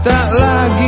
tak lagi.